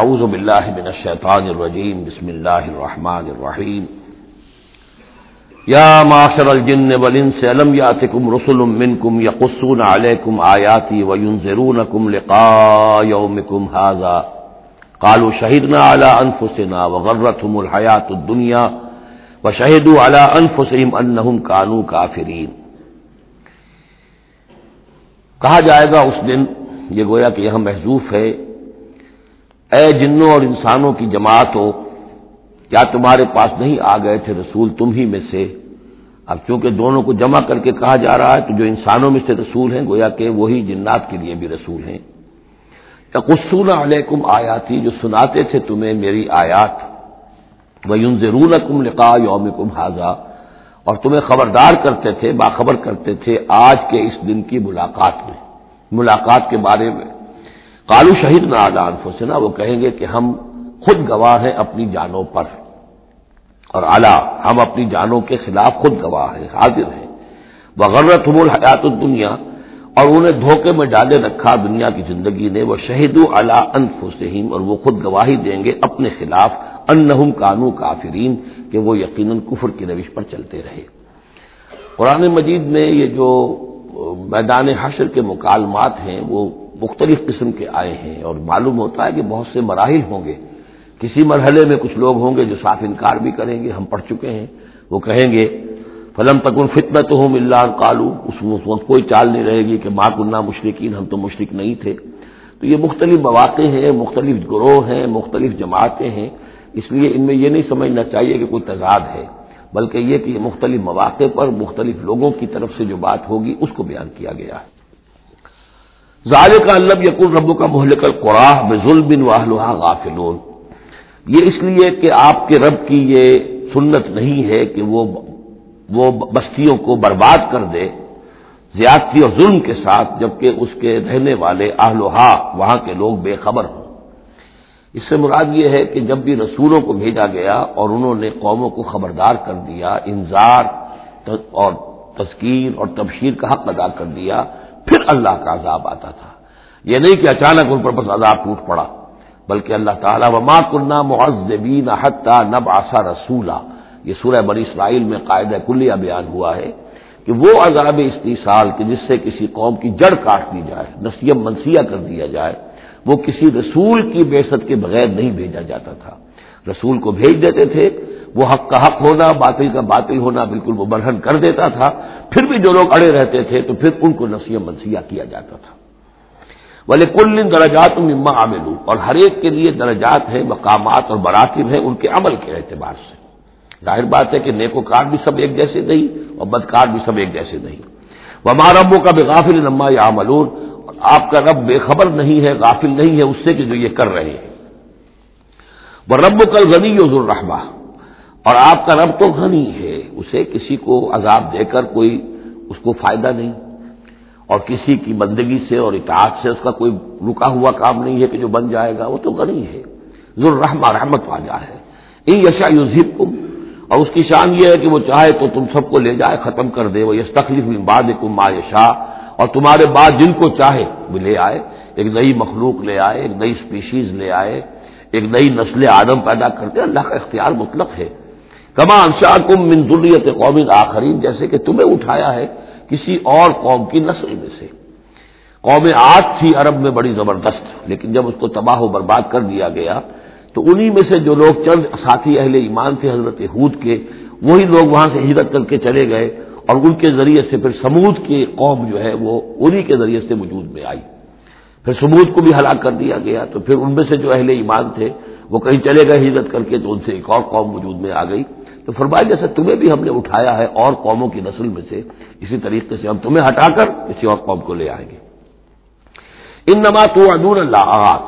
اعوذ باللہ من الشیطان الرجیم، بسم اللہ الرحمن الرحیم۔ یا معاشر الجن والانس علم یاتکم رسل منکم یقصون علیکم آیاتی وینذرونکم لقاء یومکم هذا قالوا شهدنا على انفسنا وغرتهم الحیات الدنیا وشهدوا على انفسهم انهم كانوا کافرین۔ کہا جائے گا اس دن، یہ گویا کہ یہاں محضوف ہے اے جنوں اور انسانوں کی جماعت ہو، کیا تمہارے پاس نہیں آ گئے تھے رسول تم ہی میں سے؟ اب چونکہ دونوں کو جمع کر کے کہا جا رہا ہے، تو جو انسانوں میں سے رسول ہیں، گویا کہ وہی جنات کے لیے بھی رسول ہیں۔ قصول علیکم آیاتی، جو سناتے تھے تمہیں میری آیات۔ وہ یون ضرور کم لکھا یوم کم حاضہ اور تمہیں خبردار کرتے تھے، باخبر کرتے تھے آج کے اس دن کی ملاقات میں۔ ملاقات کے بارے میں کالو شہید نہ آدان فسنا وہ کہیں گے کہ ہم خود گواہ ہیں اپنی جانوں پر۔ اور اعلیٰ ہم اپنی جانوں کے خلاف خود گواہ ہیں، حاضر ہیں۔ وغیرہ تم الحیات الدنیا اور انہیں دھوکے میں ڈالے رکھا دنیا کی زندگی نے۔ وہ شہید اعلیٰ انفسم اور وہ خود گواہی دیں گے اپنے خلاف۔ انہم کانو کافرین کہ وہ یقیناً کفر کی روش پر چلتے رہے۔ قرآن مجید میں یہ جو میدان حشر کے مکالمات ہیں، وہ مختلف قسم کے آئے ہیں اور معلوم ہوتا ہے کہ بہت سے مراحل ہوں گے۔ کسی مرحلے میں کچھ لوگ ہوں گے جو صاف انکار بھی کریں گے، ہم پڑھ چکے ہیں۔ وہ کہیں گے، فلم تکن فتنت ہوں اللہ کالو اس وقت کوئی چال نہیں رہے گی کہ ماں کنہ مشرقین ہم تو مشرق نہیں تھے۔ تو یہ مختلف مواقع ہیں، مختلف گروہ ہیں، مختلف جماعتیں ہیں۔ اس لیے ان میں یہ نہیں سمجھنا چاہیے کہ کوئی تضاد ہے، بلکہ یہ کہ مختلف مواقع پر مختلف لوگوں کی طرف سے جو بات ہوگی، اس کو بیان کیا گیا ہے۔ ظال کا اللہ یقین کا محلق القراہ بزل بن غافلون۔ یہ اس لیے کہ آپ کے رب کی یہ سنت نہیں ہے کہ وہ وہ بستیوں کو برباد کر دے زیادتی اور ظلم کے ساتھ، جبکہ اس کے رہنے والے اہلوہا وہاں کے لوگ بے خبر ہوں۔ اس سے مراد یہ ہے کہ جب بھی رسولوں کو بھیجا گیا اور انہوں نے قوموں کو خبردار کر دیا، انذار، اور تذکیر اور تبشیر کا حق ادا کر دیا پھر اللہ کا عذاب آتا تھا۔ یہ نہیں کہ اچانک ان پر بس عذاب ٹوٹ پڑا، بلکہ اللہ تعالیٰ وما کنہ معذبین حتہ نب آسا رسولہ یہ سورہ بنی اسرائیل میں قاعدہ کلیہ بیان ہوا ہے کہ وہ عذاب استحصال کہ جس سے کسی قوم کی جڑ کاٹ دی جائے نسیم منسیہ کر دیا جائے، وہ کسی رسول کی بےست کے بغیر نہیں بھیجا جاتا تھا۔ رسول کو بھیج دیتے تھے، وہ حق کا حق ہونا، باطل کا باطل ہونا بالکل وہ برہن کر دیتا تھا۔ پھر بھی جو لوگ اڑے رہتے تھے، تو پھر ان کو نسیم منسیہ کیا جاتا تھا۔ بولے کل درجات مما عامل اور ہر ایک کے لیے درجات ہیں، مقامات اور براتب ہیں ان کے عمل کے اعتبار سے۔ ظاہر بات ہے کہ نیکو کار بھی سب ایک جیسے نہیں، اور بدکار بھی سب ایک جیسے نہیں۔ وہ ماربوں کا بے غافل نما یا عملون آپ کا رب بے خبر نہیں ہے، غافل نہیں ہے اس سے کہ جو یہ کر رہے ہیں۔ وہ رب کل غنی الرحمہ اور آپ کا رب تو غنی ہے، اسے کسی کو عذاب دے کر کوئی اس کو فائدہ نہیں۔ اور کسی کی بندگی سے اور اطاعت سے اس کا کوئی رکا ہوا کام نہیں ہے کہ جو بن جائے گا، وہ تو غنی ہے۔ ذرحمہ رحمت واجہ ہے۔ ان یشا یوزیب کم اور اس کی شان یہ ہے کہ وہ چاہے تو تم سب کو لے جائے، ختم کر دے۔ وہ یس تکلیف باد کم ما یشا اور تمہارے بعد جن کو چاہے وہ لے آئے، ایک نئی مخلوق لے آئے، ایک نئی اسپیشیز لے آئے۔ ایک نئی نسل آدم پیدا کرتے اللہ کا اختیار مطلق ہے۔ کما انشا کم منظوریت قوم آخرین، جیسے کہ تمہیں اٹھایا ہے کسی اور قوم کی نسل میں سے۔ قوم آج تھی، عرب میں بڑی زبردست، لیکن جب اس کو تباہ و برباد کر دیا گیا، تو انہی میں سے جو لوگ چند ساتھی اہل ایمان تھے، حضرت حود کے، وہی لوگ وہاں سے ہجرت کر کے چلے گئے اور ان کے ذریعے سے پھر سمود کی قوم جو ہے، وہ انہی کے ذریعے سے وجود میں آئی۔ پھر سمود کو بھی ہلاک کر دیا گیا تو پھر ان میں سے جو اہل ایمان تھے، وہ کہیں چلے گئے ہجرت کر کے تو ان سے ایک اور قوم وجود میں آ گئی۔ تو فرمایا جیسے تمہیں بھی ہم نے اٹھایا ہے اور قوموں کی نسل میں سے، اسی طریقے سے ہم تمہیں ہٹا کر کسی اور قوم کو لے آئیں گے۔ ان نما تو اللہ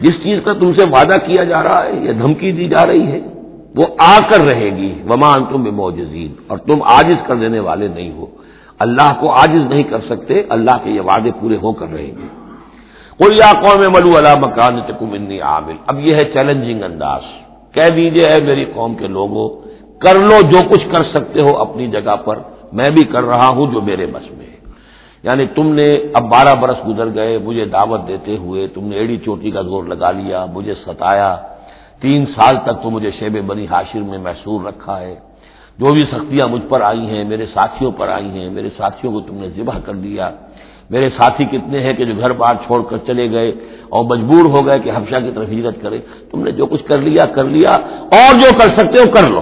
جس چیز کا تم سے وعدہ کیا جا رہا ہے، یا دھمکی دی جا رہی ہے، وہ آ کر رہے گی۔ ومان تم بے اور تم عاجز کر دینے والے نہیں ہو۔ اللہ کو عاجز نہیں کر سکتے، اللہ کے یہ وعدے پورے ہو کر رہیں گے۔ یا قوم ملو اللہ مکان تکم انی عامل. اب یہ ہے چیلنجنگ انداز. کہہ دیجیے ہے میری قوم کے لوگوں کر لو جو کچھ کر سکتے ہو اپنی جگہ پر، میں بھی کر رہا ہوں جو میرے بس میں یعنی تم نے اب بارہ برس گزر گئے، مجھے دعوت دیتے ہوئے تم نے ایڑی چوٹی کا زور لگا لیا، مجھے ستایا۔ تین سال تک تو مجھے شیب بنی حاشر میں محسور رکھا ہے۔ جو بھی سختیاں مجھ پر آئی ہیں، میرے ساتھیوں پر آئی ہیں، میرے ساتھیوں کو تم نے ذبح کر دیا میرے ساتھی کتنے ہیں کہ جو گھر بار چھوڑ کر چلے گئے اور مجبور ہو گئے کہ حفشہ کی طرف ہجرت کرے تم نے جو کچھ کر لیا کر لیا۔ اور جو کر سکتے ہو، کر لو۔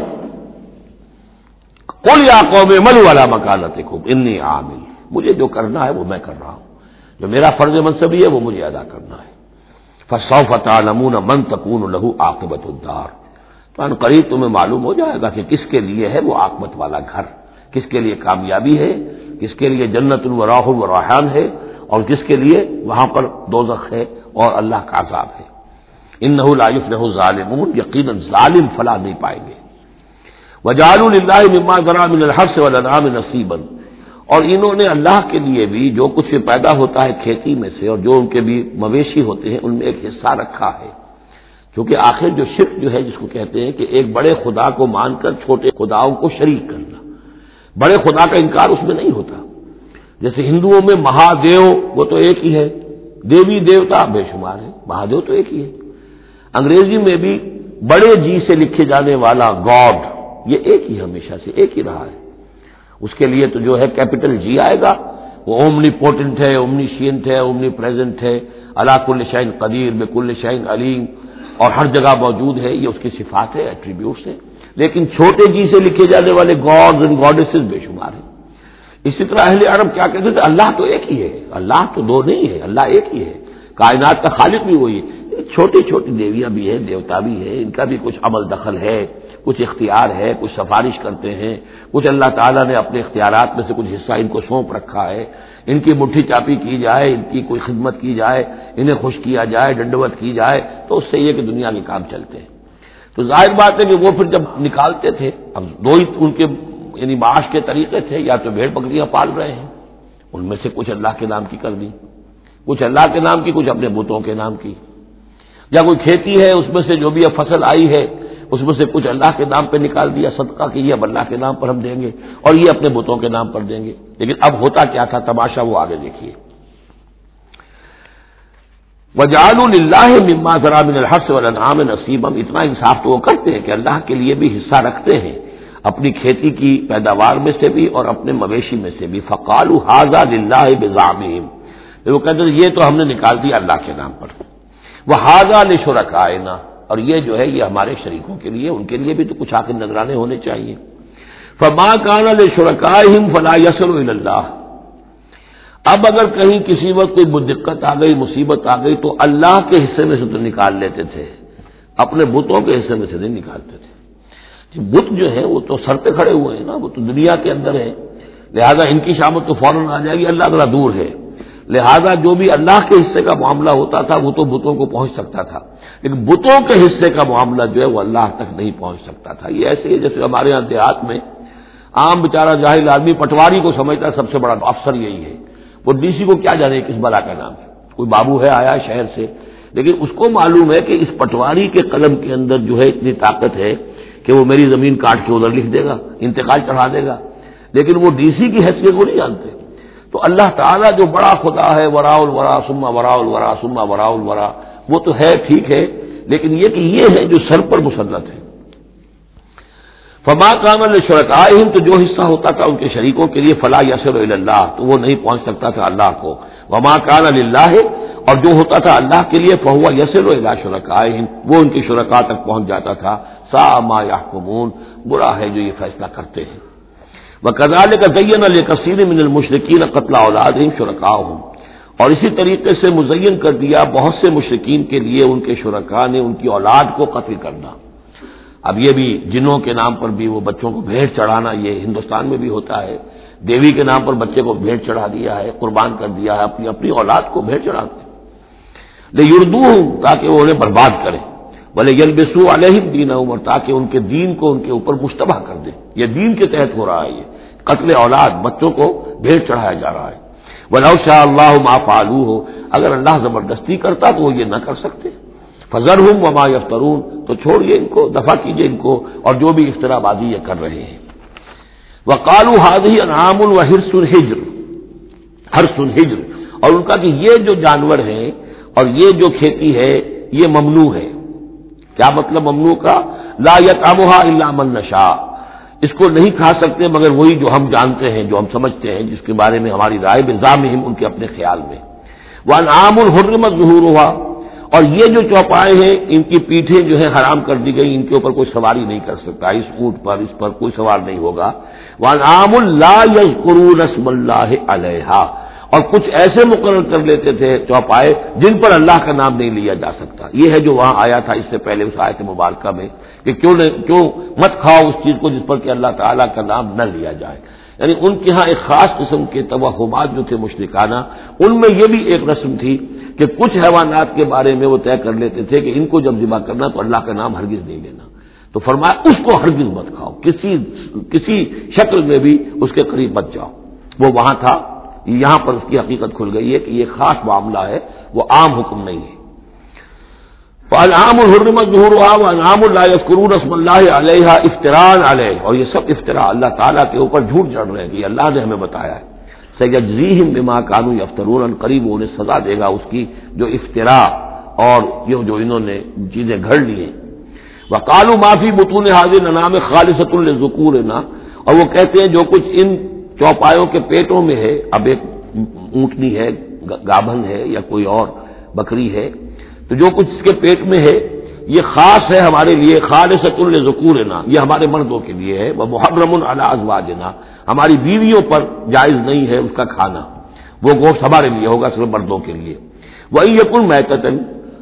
کل یا قوم ملو والا مکانت خوب انی عامل۔ مجھے جو کرنا ہے، وہ میں کر رہا ہوں۔ جو میرا فرض منصبی ہے، وہ مجھے ادا کرنا ہے۔ فصو فتح نمون من تکون لہو آکبت الدار۔ تو قریب تمہیں معلوم ہو جائے گا کہ کس کے لیے ہے وہ آکبت والا گھر۔ کس کے لیے کامیابی ہے؟ کس کے لیے جنت الوراح الراحان ہے اور کس کے لیے؟ وہاں پر دوزخ ہے اور اللہ کا عذاب ہے۔ ان نہ ظالمون یقیناً ظالم فلاح نہیں پائیں گے۔ وجال اللہ مما ذرا من الحر والانعام نصیبا۔ اور انہوں نے اللہ کے لیے بھی جو کچھ بھی پیدا ہوتا ہے کھیتی میں سے اور جو ان کے بھی مویشی ہوتے ہیں، ان میں ایک حصہ رکھا ہے۔ کیونکہ آخر جو شرک جو ہے، جس کو کہتے ہیں کہ ایک بڑے خدا کو مان کر چھوٹے خداؤں کو شریک کرنا۔ بڑے خدا کا انکار اس میں نہیں ہوتا۔ جیسے ہندوؤں میں مہادیو، وہ تو ایک ہی ہے۔ دیوی دیوتا بے شمار ہے مہادیو تو ایک ہی ہے۔ انگریزی میں بھی بڑے جی سے لکھے جانے والا گاڈ، یہ ایک ہی ہمیشہ سے ایک ہی رہا ہے۔ اس کے لیے تو جو ہے کیپٹل جی آئے گا، وہ اومنی پوٹنٹ ہے، اومنی شینٹ ہے، اومنی پریزنٹ ہے اللہ کل شائن قدیر میں کل شائن علیم، اور ہر جگہ موجود ہے۔ یہ اس کی صفات ہے ایٹریبیوٹس ہے لیکن چھوٹے جی سے لکھے جانے والے گاڈز اینڈ گاڈیسز بے شمار ہیں۔ اسی طرح اہل عرب کیا کہتے تھے؟ اللہ تو ایک ہی ہے۔ اللہ تو دو نہیں ہے، اللہ ایک ہی ہے۔ کائنات کا خالق بھی وہی ہے۔ چھوٹی چھوٹی دیویاں بھی ہیں، دیوتا بھی ہے ان کا بھی کچھ عمل دخل ہے، کچھ اختیار ہے، کچھ سفارش کرتے ہیں۔ کچھ اللہ تعالیٰ نے اپنے اختیارات میں سے کچھ حصہ ان کو سونپ رکھا ہے۔ ان کی مٹھی چاپی کی جائے، ان کی کوئی خدمت کی جائے، انہیں خوش کیا جائے، ڈنڈوت کی جائے، تو اس سے یہ کہ دنیا کے کام چلتے ہیں۔ تو ظاہر بات ہے کہ وہ پھر جب نکالتے تھے، اب دو ہی ان کے یعنی معاش کے طریقے تھے، یا تو بھیڑ بکریاں پال رہے ہیں، ان میں سے کچھ اللہ کے نام کی کر دی، کچھ اللہ کے نام کی، کچھ اپنے بتوں کے نام کی۔ یا کوئی کھیتی ہے، اس میں سے جو بھی اب فصل آئی ہے، اس میں سے کچھ اللہ کے نام پہ نکال دیا، صدقہ کہ یہ اب اللہ کے نام پر ہم دیں گے، اور یہ اپنے بتوں کے نام پر دیں گے۔ لیکن اب ہوتا کیا تھا؟ تماشا وہ آگے دیکھیے۔ وجال اللہ مما ذرا من الحس والانعام نصیبم اتنا انصاف تو وہ کرتے ہیں کہ اللہ کے لیے بھی حصہ رکھتے ہیں اپنی کھیتی کی پیداوار میں سے بھی اور اپنے مویشی میں سے بھی فقال حاضہ اللہ بزام وہ کہتے ہیں یہ تو ہم نے نکال دیا اللہ کے نام پر وہ حاضہ لشرکائنا اور یہ جو ہے یہ ہمارے شریکوں کے لیے ان کے لیے بھی تو کچھ آخر نگرانے ہونے چاہیے فما کان شرکائے فلا یسر اللہ اب اگر کہیں کسی وقت کوئی دقت آ گئی، مصیبت آ گئی، تو اللہ کے حصے میں سے تو نکال لیتے تھے۔ اپنے بتوں کے حصے میں سے نہیں نکالتے تھے۔ جی، بت جو ہے وہ تو سر پہ کھڑے ہوئے ہیں نا، وہ تو دنیا کے اندر ہے لہذا ان کی شامت تو فوراً آ جائے گی، اللہ ذرا دور ہے۔ لہذا جو بھی اللہ کے حصے کا معاملہ ہوتا تھا، وہ تو بتوں کو پہنچ سکتا تھا۔ لیکن بتوں کے حصے کا معاملہ جو ہے، وہ اللہ تک نہیں پہنچ سکتا تھا۔ یہ ایسے ہی جیسے ہمارے یہاں دیہات میں عام بیچارہ جاہل آدمی پٹواری کو سمجھتا ہے، سب سے بڑا افسر یہی ہے۔ وہ ڈی سی کو کیا جانے کس بلا کا نام ہے؟ کوئی بابو ہے آیا شہر سے؟ لیکن اس کو معلوم ہے کہ اس پٹواری کے قلم کے اندر جو ہے اتنی طاقت ہے کہ وہ میری زمین کاٹ کے ادھر لکھ دے گا، انتقال چڑھا دے گا۔ لیکن وہ ڈی سی کی حیثیت کو نہیں جانتے۔ تو اللہ تعالیٰ جو بڑا خدا ہے ورا الورا سما ورا الورا سما ورا الورا، وہ تو ہے، ٹھیک ہے، لیکن یہ کہ یہ ہے جو سر پر مسلط ہے۔ فما کام الشرکائے تو جو حصہ ہوتا تھا ان کے شریکوں کے لیے فلاح یسر اللہ، تو وہ نہیں پہنچ سکتا تھا اللہ کو۔ وما کان اللہ اور جو ہوتا تھا اللہ کے لیے فہوا یسر اللہ شرکائے وہ ان کے شرکا تک پہنچ جاتا تھا۔ سا ما یا برا ہے جو یہ فیصلہ کرتے ہیں۔ وہ کزال کا دین الکثیر من المشرقین قتل اولاد شرکا ہوں اور اسی طریقے سے مزین کر دیا بہت سے مشرقین کے لیے، ان کے شرکا نے ان کی اولاد کو قتل کرنا۔ اب یہ بھی جنوں کے نام پر بھی وہ بچوں کو بھیڑ چڑھانا، یہ ہندوستان میں بھی ہوتا ہے۔ دیوی کے نام پر بچے کو بھیڑ چڑھا دیا ہے، قربان کر دیا ہے، اپنی اپنی اولاد کو بھیڑ چڑھاتے لے اردو ہوں تاکہ وہ انہیں برباد کرے بولے یلبسو علیہ دین عمر تاکہ ان کے دین کو ان کے اوپر مشتبہ کر دے یہ دین کے تحت ہو رہا ہے یہ۔ قتل اولاد بچوں کو بھیڑ چڑھایا جا رہا ہے۔ بلو شاہ اللہ ما فالو ہو اگر اللہ زبردستی کرتا تو وہ یہ نہ کر سکتے۔ فضر ہوں وما یفترون تو چھوڑیے ان کو دفاع کیجیے ان کو اور جو بھی افطرا بازی یہ کر رہے ہیں۔ وہ کالو حاضی انعام الحرس الحجر ہر سن ہجر اور ان کا کہ یہ جو جانور ہیں اور یہ جو کھیتی ہے، یہ ممنوع ہے۔ کیا مطلب ممنوع کا؟ لا یتامہ اللہ من نشا اس کو نہیں کھا سکتے مگر وہی جو ہم جانتے ہیں، جو ہم سمجھتے ہیں، جس کے بارے میں ہماری رائے بزام ان کے اپنے خیال میں۔ وہ نام الحرمت ظہور ہوا اور یہ جو چوپائے ہیں، ان کی پیٹھیں جو ہے حرام کر دی گئی ان کے اوپر کوئی سواری نہیں کر سکتا۔ اس اونٹ پر، اس پر کوئی سوار نہیں ہوگا۔ وہ نام اللہ یز رسم اللہ علیہ اور کچھ ایسے مقرر کر لیتے تھے چوپائے، جن پر اللہ کا نام نہیں لیا جا سکتا۔ یہ ہے جو وہاں آیا تھا اس سے پہلے اس آیت مبارکہ میں کہ کیوں کیوں مت کھاؤ اس چیز کو جس پر کہ اللہ تعالیٰ کا نام نہ لیا جائے۔ یعنی ان کے ہاں ایک خاص قسم کے توہمات جو تھے مشرکانہ، ان میں یہ بھی ایک رسم تھی کہ کچھ حیوانات کے بارے میں وہ طے کر لیتے تھے کہ ان کو جب ذبح کرنا تو اللہ کا نام ہرگز نہیں لینا۔ تو فرمایا، اس کو ہرگز مت کھاؤ، کسی کسی شکل میں بھی اس کے قریب مت جاؤ۔ وہ وہاں تھا، یہاں پر اس کی حقیقت کھل گئی ہے کہ یہ خاص معاملہ ہے، وہ عام حکم نہیں ہے۔ الحرمت ظہور انعام اللہ قرون رسم اللہ علیہ افطران علیہ اور یہ سب افطرا اللہ تعالیٰ کے اوپر جھوٹ جڑ رہے ہیں کہ اللہ نے ہمیں بتایا ہے۔ سید بما کانو یفترون قریب انہیں سزا دے گا اس کی جو افطرا اور یہ جو انہوں نے چیزیں گھڑ لی ہیں۔ وہ کالو معافی بتون حاضر نام خالصۃ الذکور نا اور وہ کہتے ہیں جو کچھ ان چوپایوں کے پیٹوں میں ہے، اب ایک اونٹنی ہے، گابھن ہے یا کوئی اور بکری ہے تو جو کچھ اس کے پیٹ میں ہے، یہ خاص ہے ہمارے لیے، خالصۃ الذکور نا یہ ہمارے مردوں کے لیے ہے، وہ محرم ازواجنا۔ ہماری بیویوں پر جائز نہیں ہے اس کا کھانا۔ وہ گوشت ہمارے لیے ہوگا صرف مردوں کے لیے۔ وہی یقن میتن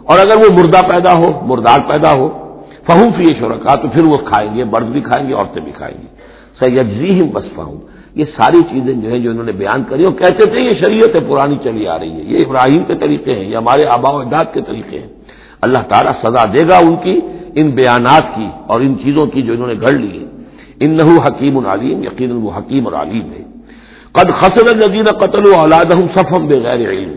اور اگر وہ مردہ پیدا ہو، مردار پیدا ہو فہوف یہ شرکا تو پھر وہ کھائیں گے، مرد بھی کھائیں گے، عورتیں بھی کھائیں گی سیدی ہی بس فہم یہ ساری چیزیں جو ہیں جو انہوں نے بیان کری اور کہتے تھے؟ یہ شریعت پرانی چلی آ رہی ہے۔ یہ ابراہیم کے طریقے ہیں، یہ ہمارے آبا و اجداد کے طریقے ہیں۔ اللہ تعالیٰ سزا دے گا ان کی، ان بیانات کی اور ان چیزوں کی جو انہوں نے گھڑ لی ہے ان نحو حکیم العلیم یقین وہ حکیم اور علیم ہے قد خسر الدین قتل و اولاد صفم بغیر علم۔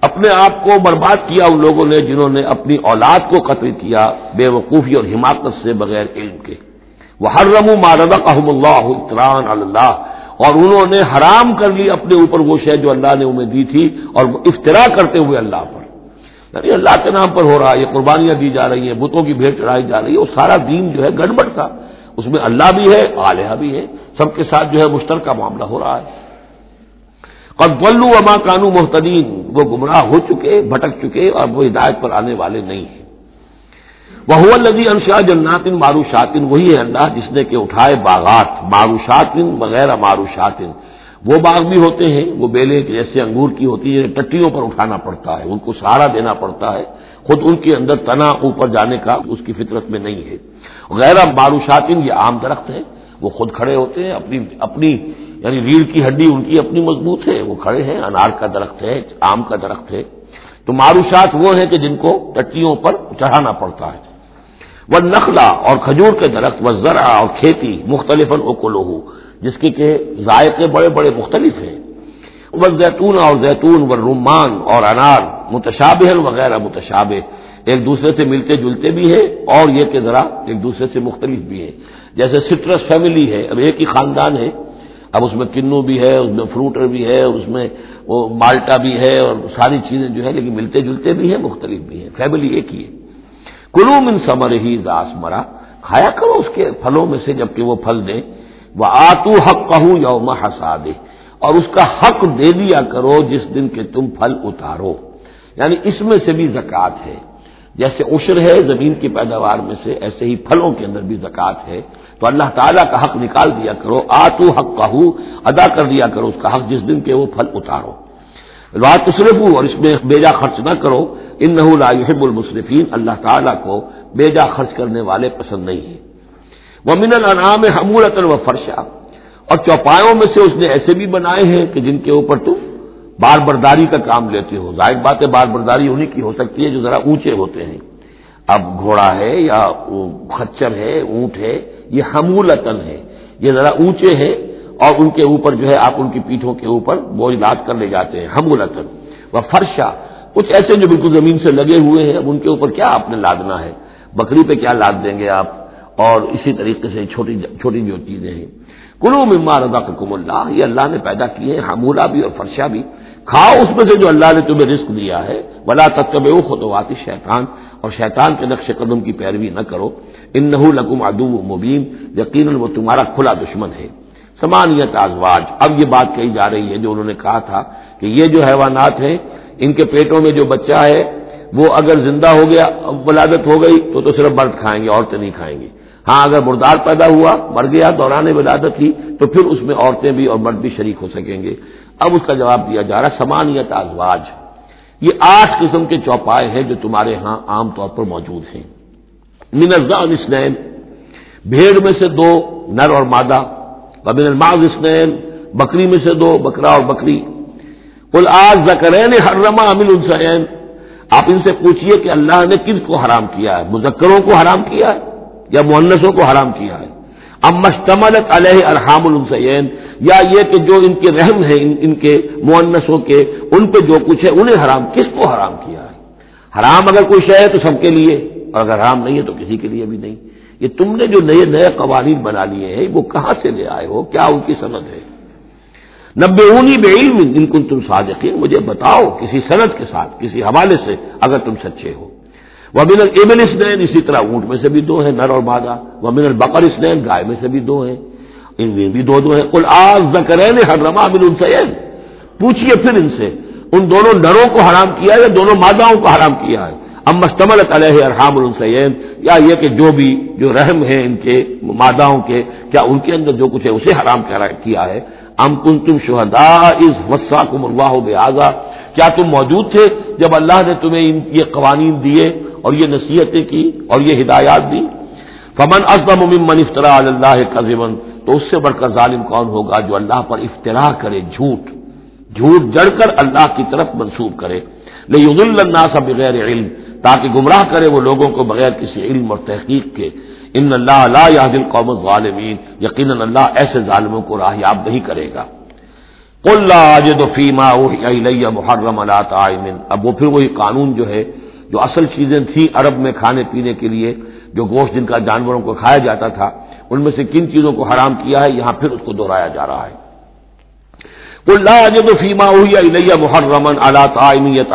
اپنے آپ کو برباد کیا ان لوگوں نے جنہوں نے اپنی اولاد کو قتل کیا بے وقوفی اور حماقت سے بغیر علم کے۔ وہ ہر رم مارد احم اللہ اطران اللہ۔ اور انہوں نے حرام کر لی اپنے اوپر وہ شے جو اللہ نے انہیں دی تھی اور افطرا کرتے ہوئے اللہ پر۔ یعنی اللہ کے نام پر ہو رہا ہے، یہ قربانیاں دی جا رہی ہیں، بتوں کی بھیڑ چڑھائی جا رہی ہے، وہ سارا دین جو ہے گڑبڑ تھا۔ اس میں اللہ بھی ہے، آلیہ بھی ہے، سب کے ساتھ جو ہے مشترکہ معاملہ ہو رہا ہے۔ قدولو اما کانو محتدین وہ گمراہ ہو چکے، بھٹک چکے اور وہ ہدایت پر آنے والے نہیں ہیں۔ وہ لدی انشا جنات ماروشاتن وہی ہے اللہ جس نے کہ اٹھائے باغات ماروشاتن وغیرہ ماروشاتن وہ باغ بھی ہوتے ہیں، وہ بیلے جیسے انگور کی ہوتی ہے ٹٹیوں پر اٹھانا پڑتا ہے، ان کو سہارا دینا پڑتا ہے۔ خود ان کے اندر تنا اوپر جانے کا اس کی فطرت میں نہیں ہے۔ غیر ماروشاتن یہ عام درخت ہے وہ خود کھڑے ہوتے ہیں، اپنی اپنی یعنی ریڑھ کی ہڈی ان کی اپنی مضبوط ہے، وہ کھڑے ہیں، انار کا درخت ہے، آم کا درخت ہے۔ تو ماروشات وہ ہیں کہ جن کو ٹٹیوں پر چڑھانا پڑتا ہے۔ وہ نخلا اور کھجور کے درخت و ذرا اور کھیتی مختلف اکلو جس کے کہ ذائقے بڑے بڑے مختلف ہیں۔ وہ زیتون اور زیتون و رومان اور انار متشابہ وغیرہ متشابہ، ایک دوسرے سے ملتے جلتے بھی ہیں اور یہ کہ ذرا ایک دوسرے سے مختلف بھی ہیں۔ جیسے سٹرس فیملی ہے، اب ایک ہی خاندان ہے۔ اب اس میں کنو بھی ہے، اس میں فروٹر بھی ہے، اس میں وہ مالٹا بھی ہے اور ساری چیزیں جو ہے لیکن ملتے جلتے بھی ہیں، مختلف بھی ہیں۔ فیملی ایک ہی ہے۔ کلو من سمر ہی داس مرا۔ کھایا کرو اس کے پھلوں میں سے جبکہ وہ پھل دے۔ وہ آتو حق کہوں یوم ہسا دے اور اس کا حق دے دیا کرو جس دن کے تم پھل اتارو۔ یعنی اس میں سے بھی زکوٰۃ ہے۔ جیسے عشر ہے، زمین کی پیداوار میں سے ایسے ہی پھلوں کے اندر بھی زکوٰۃ ہے۔ تو اللہ تعالیٰ کا حق نکال دیا کرو۔ آتو حق کہو ادا کر دیا کرو اس کا حق جس دن کے وہ پھل اتارو۔ رات تصرف اور اس میں بیجا خرچ نہ کرو۔ ان نہ يحب المصرفین، اللہ تعالیٰ کو بیجا خرچ کرنے والے پسند نہیں ہیں۔ وہ من الانعام حمولت و فرشا۔ اور چوپایوں میں سے اس نے ایسے بھی بنائے ہیں کہ جن کے اوپر تم بار برداری کا کام لیتے ہو۔ ظاہر بات ہے بار برداری انہیں کی ہو سکتی ہے جو ذرا اونچے ہوتے ہیں۔ اب گھوڑا ہے یا خچر ہے، اونٹ ہے، یہ حمولتن ہے۔ یہ ذرا اونچے ہیں اور ان کے اوپر جو ہے آپ ان کی پیٹھوں کے اوپر بوجھ لاد کر لے جاتے ہیں حمولتن وہ فرشا، کچھ ایسے جو بالکل زمین سے لگے ہوئے ہیں، اب ان کے اوپر کیا آپ نے لادنا ہے؟ بکری پہ کیا لاد دیں گے آپ؟ اور اسی طریقے سے چھوٹی چھوٹی جو چیزیں ہیں۔ کلو مما رضا کم اللہ، یہ اللہ نے پیدا کیے ہیں، حمولہ بھی اور فرشا بھی۔ کھاؤ اس میں سے جو اللہ نے تمہیں رزق دیا ہے۔ بلا تب خطواتی شیطان اور شیطان کے نقش قدم کی پیروی نہ کرو۔ ان نہ لکم ادو مبین۔ یقیناً وہ تمہارا کھلا دشمن ہے۔ سمانیت آزواج اب یہ بات کہی جا رہی ہے جو انہوں نے کہا تھا کہ یہ جو حیوانات ہیں، ان کے پیٹوں میں جو بچہ ہے، وہ اگر زندہ ہو گیا، ولادت ہو گئی، تو تو صرف مرد کھائیں گے، عورتیں نہیں کھائیں گی۔ ہاں اگر مردار پیدا ہوا، مر گیا، دوران ولادت ہی تو پھر اس میں عورتیں بھی اور مرد بھی شریک ہو سکیں گے۔ اب اس کا جواب دیا جا رہا ہے، سمانیت آزواج یہ آٹھ قسم کے چوپائے ہیں جو تمہارے ہاں عام طور پر موجود ہیں۔ منزان اسنین بھیڑ میں سے دو، نر اور مادہ۔ بن الماغ اسنین بکری میں سے دو، بکرا اور بکری۔ کل آج زکرین حرما امل السین آپ ان سے پوچھیے کہ اللہ نے کس کو حرام کیا ہے؟ مذکروں کو حرام کیا ہے؟ یا مہنسوں کو حرام کیا ہے؟ اب مشتملت علیہ الحام السین یا یہ کہ جو ان کے رحم ہیں، ان ان کے مونسوں کے، ان پہ جو کچھ ہے، انہیں حرام، کس کو حرام کیا ہے؟ حرام اگر کوئی شے ہے تو سب کے لیے، اور اگر حرام نہیں ہے تو کسی کے لیے بھی نہیں۔ یہ تم نے جو نئے نئے قوانین بنا لیے ہیں، وہ کہاں سے لے آئے ہو؟ کیا ان کی صنعت ہے؟ نبے اونی بے علم ان کو تم صادقین، مجھے بتاؤ کسی صنعت کے ساتھ، کسی حوالے سے، اگر تم سچے ہو۔ وہ بن ابن اسنین اسی طرح اونٹ میں سے بھی دو ہیں، نر اور مادہ۔ وہ بن البقر اسنین گائے میں سے بھی دو ہیں۔ ان میں بھی دو دو ہیں۔ کل آز زکرین حرما بن السین پوچھیے پھر ان سے، ان دونوں نروں کو حرام کیا ہے یا دونوں ماداؤں کو حرام کیا ہے؟ اب مشتمل علیہ ارحام السین یا یہ کہ جو بھی جو رحم ہے ان کے ماداؤں کے، کیا ان کے اندر جو کچھ ہے اسے حرام کیا ہے؟ ام کن تم شہدا اس وسا کو مروا ہو بے کیا تم موجود تھے جب اللہ نے تمہیں یہ قوانین دیے اور یہ نصیحتیں کی اور یہ ہدایات دی؟ فمن ازم من افطرا اللہ قزمن تو اس سے بڑھ کر ظالم کون ہوگا جو اللہ پر افطرا کرے؟ جھوٹ۔ جھوٹ جڑ کر اللہ کی طرف منسوخ کرے۔ لیکن اللہ سا بغیر علم۔ تاکہ گمراہ کرے وہ لوگوں کو بغیر کسی علم اور تحقیق کے۔ ان اللہ اللہ یا دل قوم ظالمین یقیناً اللہ ایسے ظالموں کو راہیاب نہیں کرے گا۔ اللہ دو فیما محرم اللہ اب وہ پھر وہی قانون جو ہے، جو اصل چیزیں تھیں عرب میں کھانے پینے کے لیے، جو گوشت جن کا جانوروں کو کھایا جاتا تھا، ان میں سے کن چیزوں کو حرام کیا ہے، یہاں پھر اس کو دہرایا جا رہا ہے۔ اللہ فیما ہوئی محرمن اللہ تعمیر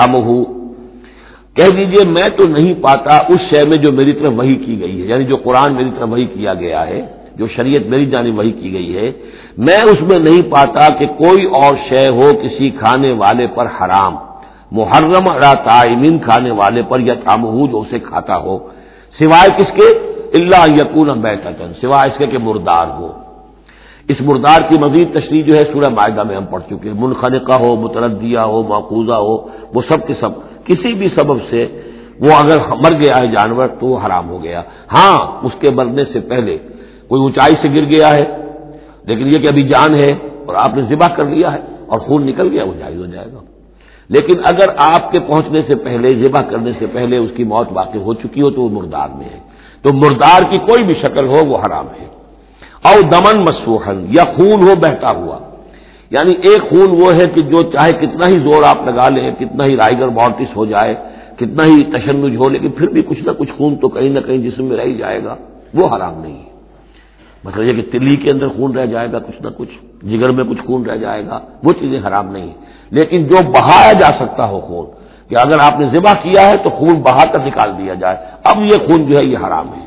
کہہ دیجیے میں تو نہیں پاتا اس شے میں جو میری طرف وہی کی گئی ہے یعنی جو قرآن میری طرف وہی کیا گیا ہے، جو شریعت میری جانب وہی کی گئی ہے، میں اس میں نہیں پاتا کہ کوئی اور شے ہو کسی کھانے والے پر حرام، محرم تعمین کھانے والے پر یا تام جو اسے کھاتا ہو۔ سوائے کس کے؟ اللہ یقون بیٹن سوائے اس کے کہ مردار ہو۔ اس مردار کی مزید تشریح جو ہے سورہ معاہدہ میں ہم پڑھ چکے ہیں۔ منخنقہ ہو، متردیہ ہو، معقوضہ ہو، وہ سب کے سب کسی بھی سبب سے وہ اگر مر گیا ہے جانور تو وہ حرام ہو گیا۔ ہاں اس کے مرنے سے پہلے کوئی اونچائی سے گر گیا ہے، لیکن یہ کہ ابھی جان ہے اور آپ نے ذبح کر لیا ہے اور خون نکل گیا، وہ جائز ہو جائے گا۔ لیکن اگر آپ کے پہنچنے سے پہلے، ذبح کرنے سے پہلے اس کی موت واقع ہو چکی ہو تو وہ مردار میں ہے۔ تو مردار کی کوئی بھی شکل ہو وہ حرام ہے۔ او دمن مسوخن یا خون ہو بہتا ہوا۔ یعنی ایک خون وہ ہے کہ جو چاہے کتنا ہی زور آپ لگا لیں، کتنا ہی رائگر مارٹس ہو جائے، کتنا ہی تشنج ہو، لیکن پھر بھی کچھ نہ کچھ خون تو کہیں نہ کہیں جسم میں رہ جائے گا، وہ حرام نہیں ہے۔ مطلب یہ کہ تلی کے اندر خون رہ جائے گا، کچھ نہ کچھ جگر میں کچھ خون رہ جائے گا، وہ چیزیں حرام نہیں لیکن جو بہایا جا سکتا ہو خون، کہ اگر آپ نے ذبح کیا ہے تو خون بہا کر نکال دیا جائے۔ اب یہ خون جو ہے، یہ حرام ہے۔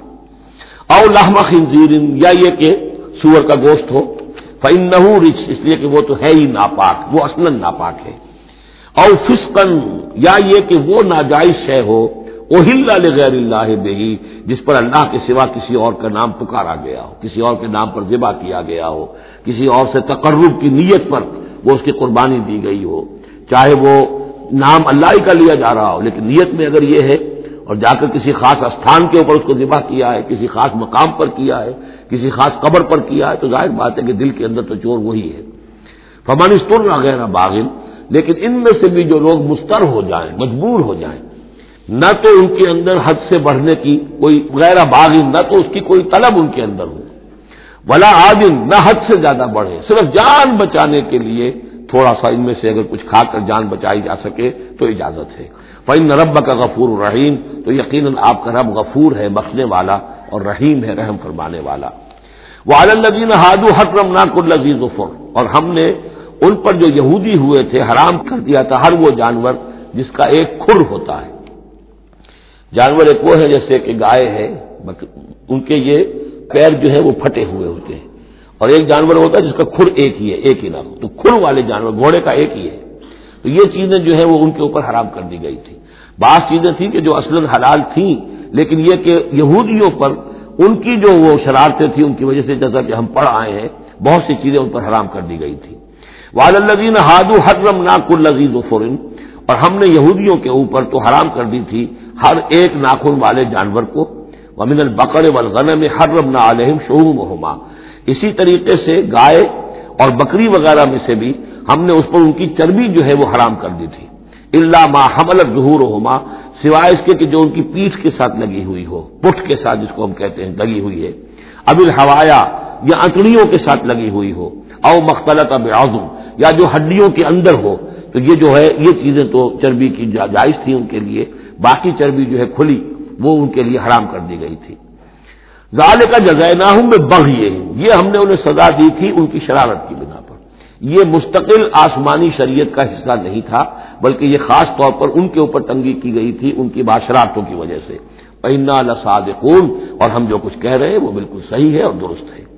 او لحم خنزیر یا یہ کہ سور کا گوشت ہو فن نہ اس لیے کہ وہ تو ہے ہی ناپاک، وہ اصل ناپاک ہے۔ او فسکن یا یہ کہ وہ ناجائز شے ہو اوہل غیر اللہ بہی جس پر اللہ کے سوا کسی اور کا نام پکارا گیا ہو، کسی اور کے نام پر ذبح کیا گیا ہو، کسی اور سے تقرب کی نیت پر وہ اس کی قربانی دی گئی ہو۔ چاہے وہ نام اللہ ہی کا لیا جا رہا ہو، لیکن نیت میں اگر یہ ہے اور جا کر کسی خاص استھان کے اوپر اس کو ذبح کیا ہے، کسی خاص مقام پر کیا ہے کسی خاص قبر پر کیا ہے، تو ظاہر بات ہے کہ دل کے اندر تو چور وہی ہے۔ فمانستر وغیرہ باغن لیکن ان میں سے بھی جو لوگ مستر ہو جائیں، مجبور ہو جائیں، نہ تو ان کے اندر حد سے بڑھنے کی کوئی غیر باغن نہ تو اس کی کوئی طلب ان کے اندر ہو۔ بلا عادن نہ حد سے زیادہ بڑھے، صرف جان بچانے کے لیے تھوڑا سا ان میں سے اگر کچھ کھا کر جان بچائی جا سکے تو اجازت ہے۔ فن رب کا غفور رحیم تو یقیناً آپ کا رب غفور ہے بخنے والا۔ اور رحیم ہے رحم فرمانے والا۔ وہ عالدین ہادو حکرم ناک الزیز اور ہم نے ان پر جو یہودی ہوئے تھے، حرام کر دیا تھا ہر وہ جانور جس کا ایک کھر ہوتا ہے۔ جانور ایک وہ ہے جیسے کہ گائے ہے ان کے یہ پیر جو ہے وہ پھٹے ہوئے ہوتے ہیں۔ اور ایک جانور ہوتا ہے جس کا کھر ایک ہی ہے، ایک ہی نہ ہو۔ تو کھر والے جانور، گھوڑے کا ایک ہی ہے۔ تو یہ چیزیں جو ہے وہ ان کے اوپر حرام کر دی گئی تھی۔ بعض چیزیں تھیں کہ جو اصل حلال تھیں لیکن یہ کہ یہودیوں پر ان کی جو وہ شرارتیں تھیں، ان کی وجہ سے جیسا کہ ہم پڑھ آئے ہیں، بہت سی چیزیں ان پر حرام کر دی گئی تھی والدین ہادو حرم ناک الزیز و فورن اور ہم نے یہودیوں کے اوپر تو حرام کر دی تھی ہر ایک ناخن والے جانور کو۔ ومن البقر والغنم میں حرم نہ علیہم شعوم ہوما اسی طریقے سے گائے اور بکری وغیرہ میں سے بھی ہم نے اس پر ان کی چربی جو ہے وہ حرام کر دی تھی۔ اللہ ما حمل ظہور ہوما سوائے اس کے کہ جو ان کی پیٹھ کے ساتھ لگی ہوئی ہو پٹھ کے ساتھ جس کو ہم کہتے ہیں لگی ہوئی ہے۔ اب الحوایا یا اکڑیوں کے ساتھ لگی ہوئی ہو، او مختلط اب یا جو ہڈیوں کے اندر ہو۔ تو یہ جو ہے، یہ چیزیں تو چربی کی جائز تھی ان کے لیے، باقی چربی جو ہے کھلی، وہ ان کے لیے حرام کر دی گئی تھی۔ ظال کا جزائے نہ ہوں میں بغ یہ ہم نے انہیں سزا دی تھی، ان کی شرارت کی بنا۔ یہ مستقل آسمانی شریعت کا حصہ نہیں تھا، بلکہ یہ خاص طور پر ان کے اوپر تنگی کی گئی تھی، ان کی باشراتوں کی وجہ سے۔ پینا لساد اور ہم جو کچھ کہہ رہے ہیں وہ بالکل صحیح ہے اور درست ہے۔